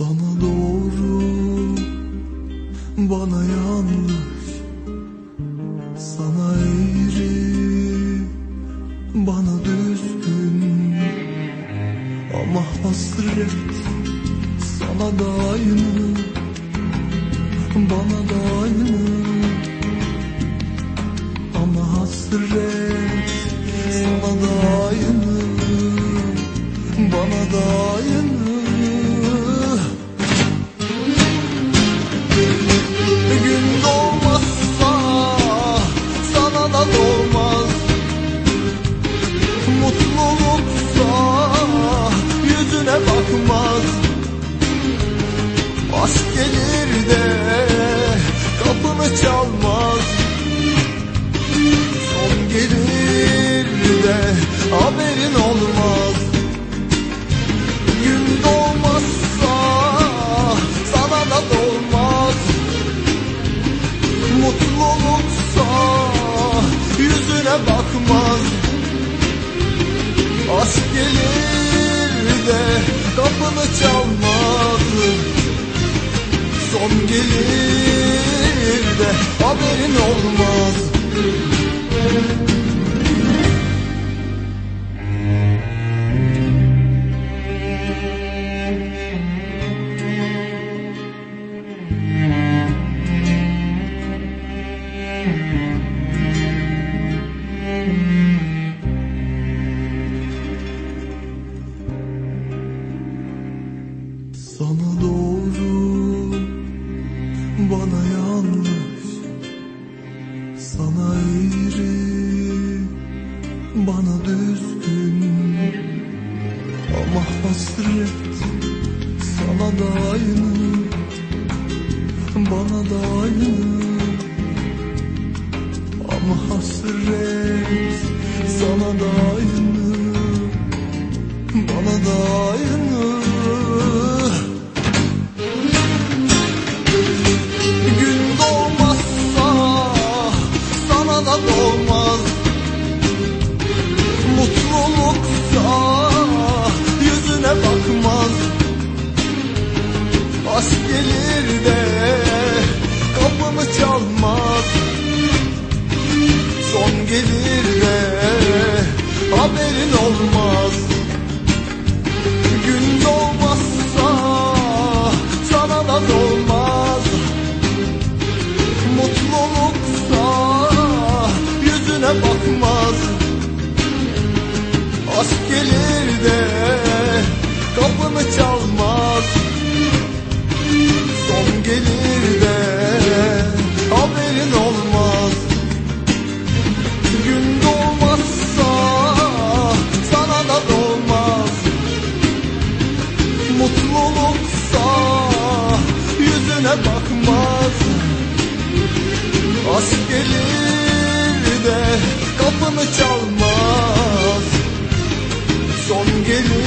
Sana doğru, bana yanlış Sana eğri, bana düzgün. Ama hasret sana da aynı Bana da aynı Ama hasret sana da aynı Bana da aynı Aşk gelir de kapını çalmaz. Son gelir de haberin olmaz. Gün doğmazsa sana da doğmaz Mutluluksa yüzüne bakmaz. Aşk gelir de kapını çalmaz Son gelir de haberin olmaz. Sana doğru Eğri Bana düzgün. Ama hasret Sana da aynı Bana da aynı. Ama hasret çalmaz. Son gelir de haberin olmaz yüzüne bakmaz. Aşk gelir de kapını çalmaz. Son gelir